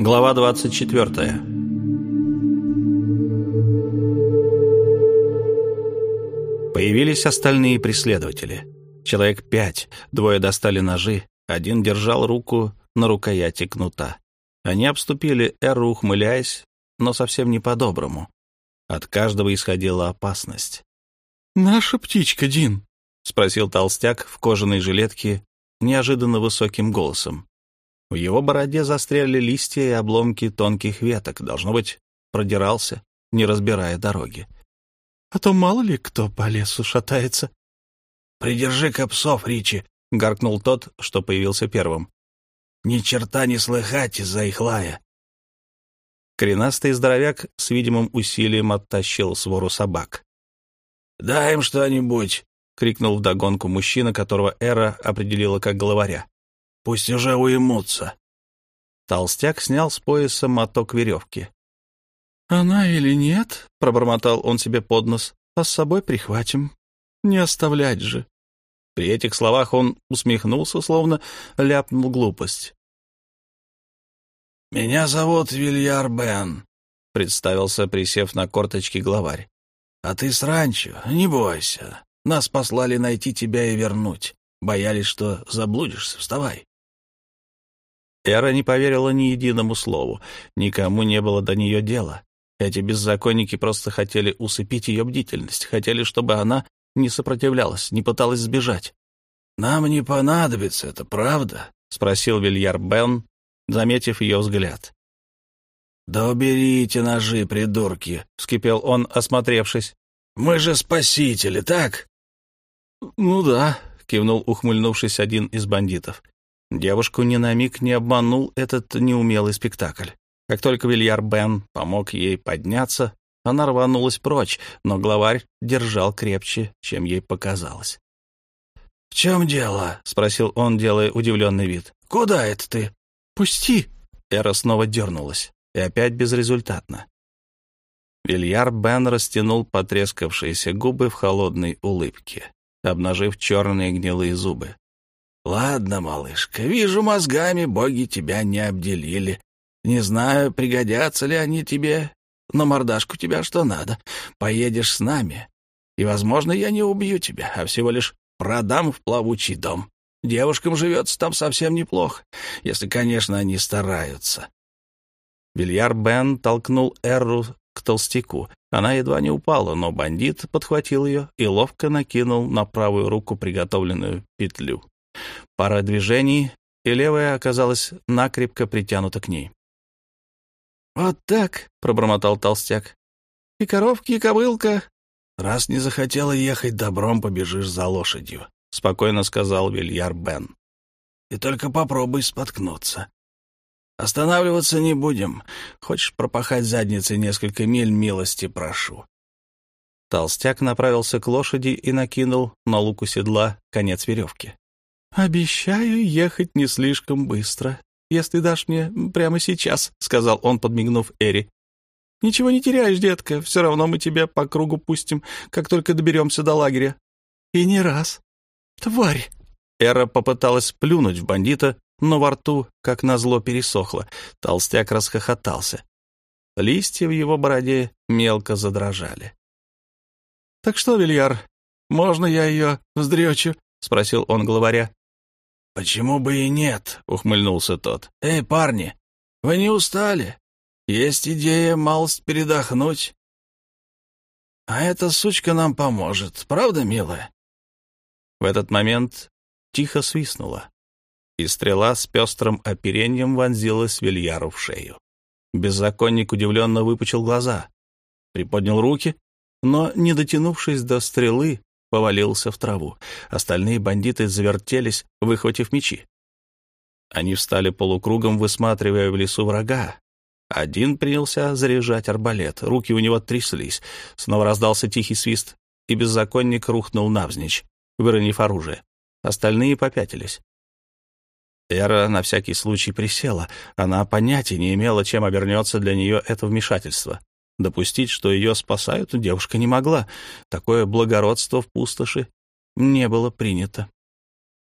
Глава 24. Появились остальные преследователи. Человек пять, двое достали ножи, один держал руку на рукояти кнута. Они обступили Эру, ухмыляясь, но совсем не по-доброму. От каждого исходила опасность. «Наша птичка, Дин?» — спросил толстяк в кожаной жилетке неожиданно высоким голосом. В его бороде застряли листья и обломки тонких веток. Должно быть, продирался, не разбирая дороги. — А то мало ли кто по лесу шатается. — Придержи-ка псов, Ричи, — гаркнул тот, что появился первым. — Ни черта не слыхать из-за их лая. Коренастый здоровяк с видимым усилием оттащил свору собак. — Дай им что-нибудь, — крикнул вдогонку мужчина, которого Эра определила как главаря. Пусть уже уймутся. Толстяк снял с пояса моток веревки. «Она или нет?» — пробормотал он себе под нос. «А с собой прихватим. Не оставлять же». При этих словах он усмехнулся, словно ляпнул глупость. «Меня зовут Вильяр Бен», — представился, присев на корточки главарь. «А ты с ранчо, не бойся. Нас послали найти тебя и вернуть. Боялись, что заблудишься. Вставай». Эра не поверила ни единому слову, никому не было до нее дела. Эти беззаконники просто хотели усыпить ее бдительность, хотели, чтобы она не сопротивлялась, не пыталась сбежать. «Нам не понадобится это, правда?» — спросил Вильяр Бен, заметив ее взгляд. «Да уберите ножи, придурки!» — вскипел он, осмотревшись. «Мы же спасители, так?» «Ну да», — кивнул, ухмыльнувшись один из бандитов. Девушку ни на миг не обманул этот неумелый спектакль. Как только Вильяр Бен помог ей подняться, она рванулась прочь, но главарь держал крепче, чем ей показалось. — В чем дело? — спросил он, делая удивленный вид. — Куда это ты? — Пусти! Эра снова дернулась, и опять безрезультатно. Вильяр Бен растянул потрескавшиеся губы в холодной улыбке, обнажив черные гнилые зубы. «Ладно, малышка, вижу, мозгами боги тебя не обделили. Не знаю, пригодятся ли они тебе, но мордашку тебя что надо. Поедешь с нами, и, возможно, я не убью тебя, а всего лишь продам в плавучий дом. Девушкам живется там совсем неплохо, если, конечно, они стараются». Бильяр Бен толкнул Эрру к толстяку. Она едва не упала, но бандит подхватил ее и ловко накинул на правую руку приготовленную петлю. Пара движений, и левая оказалась накрепко притянута к ней. «Вот так», — пробормотал толстяк. «И коровки, и кобылка». «Раз не захотела ехать добром, побежишь за лошадью», — спокойно сказал Вильяр Бен. «И только попробуй споткнуться. Останавливаться не будем. Хочешь пропахать задницей несколько миль, милости прошу». Толстяк направился к лошади и накинул на луку седла конец веревки. «Обещаю ехать не слишком быстро, если дашь мне прямо сейчас», — сказал он, подмигнув Эри. «Ничего не теряешь, детка, все равно мы тебя по кругу пустим, как только доберемся до лагеря. И не раз. Тварь!» Эра попыталась плюнуть в бандита, но во рту, как назло, пересохло. Толстяк расхохотался. Листья в его бороде мелко задрожали. «Так что, Вильяр, можно я ее вздречу?» — спросил он главаря. «Почему бы и нет?» — ухмыльнулся тот. «Эй, парни, вы не устали? Есть идея малость передохнуть. А эта сучка нам поможет, правда, милая?» В этот момент тихо свистнула, и стрела с пестрым оперением вонзилась Вильяру в шею. Беззаконник удивленно выпучил глаза, приподнял руки, но, не дотянувшись до стрелы, повалился в траву. Остальные бандиты завертелись, выхватив мечи. Они встали полукругом, высматривая в лесу врага. Один принялся заряжать арбалет, руки у него тряслись. Снова раздался тихий свист, и беззаконник рухнул навзничь, выронив оружие. Остальные попятились. Эра на всякий случай присела. Она понятия не имела, чем обернется для нее это вмешательство. Допустить, что ее спасают, девушка не могла. Такое благородство в пустоши не было принято.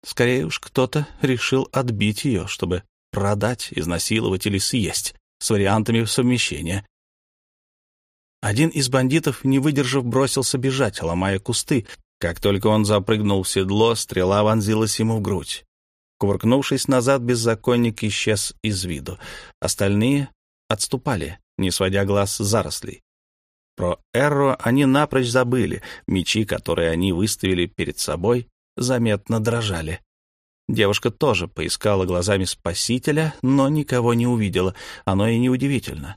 Скорее уж кто-то решил отбить ее, чтобы продать, изнасиловать или съесть. с вариантами совмещения. Один из бандитов, не выдержав, бросился бежать, ломая кусты. Как только он запрыгнул в седло, стрела вонзилась ему в грудь. Кувыркнувшись назад, беззаконник исчез из виду. Остальные отступали, не сводя глаз с зарослей. Про Эрро они напрочь забыли. Мечи, которые они выставили перед собой, заметно дрожали. Девушка тоже поискала глазами спасителя, но никого не увидела. Оно и неудивительно.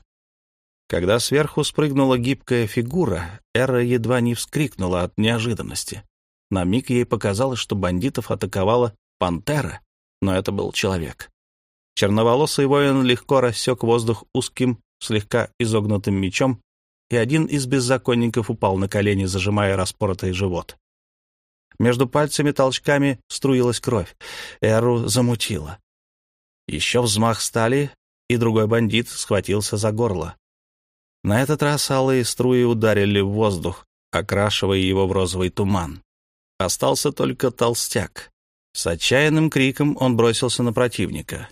Когда сверху спрыгнула гибкая фигура, Эра едва не вскрикнула от неожиданности. На миг ей показалось, что бандитов атаковала пантера, но это был человек. Черноволосый воин легко рассек воздух узким, слегка изогнутым мечом, и один из беззаконников упал на колени, зажимая распоротый живот. Между пальцами толчками струилась кровь. Эру замутила. Еще взмах стали, и другой бандит схватился за горло. На этот раз алые струи ударили в воздух, окрашивая его в розовый туман. Остался только толстяк. С отчаянным криком он бросился на противника.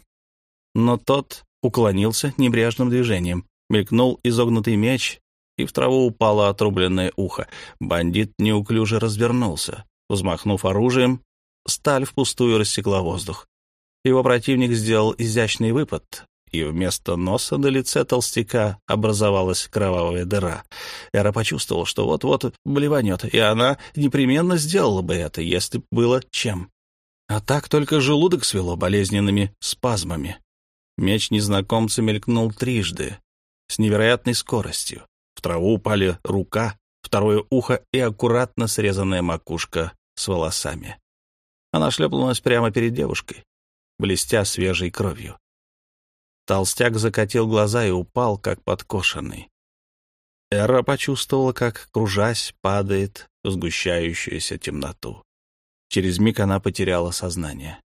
Но тот уклонился небрежным движением. Мелькнул изогнутый меч, и в траву упало отрубленное ухо. Бандит неуклюже развернулся. Взмахнув оружием, сталь впустую рассекла воздух. Его противник сделал изящный выпад, и вместо носа на лице толстяка образовалась кровавая дыра. Эра почувствовал, что вот-вот блеванет, и она непременно сделала бы это, если было чем. А так только желудок свело болезненными спазмами. Меч незнакомца мелькнул трижды, с невероятной скоростью. В траву упали рука, второе ухо и аккуратно срезанная макушка с волосами. Она шлепнулась прямо перед девушкой, блестя свежей кровью. Толстяк закатил глаза и упал, как подкошенный. Эра почувствовала, как, кружась, падает в сгущающуюся темноту. Через миг она потеряла сознание.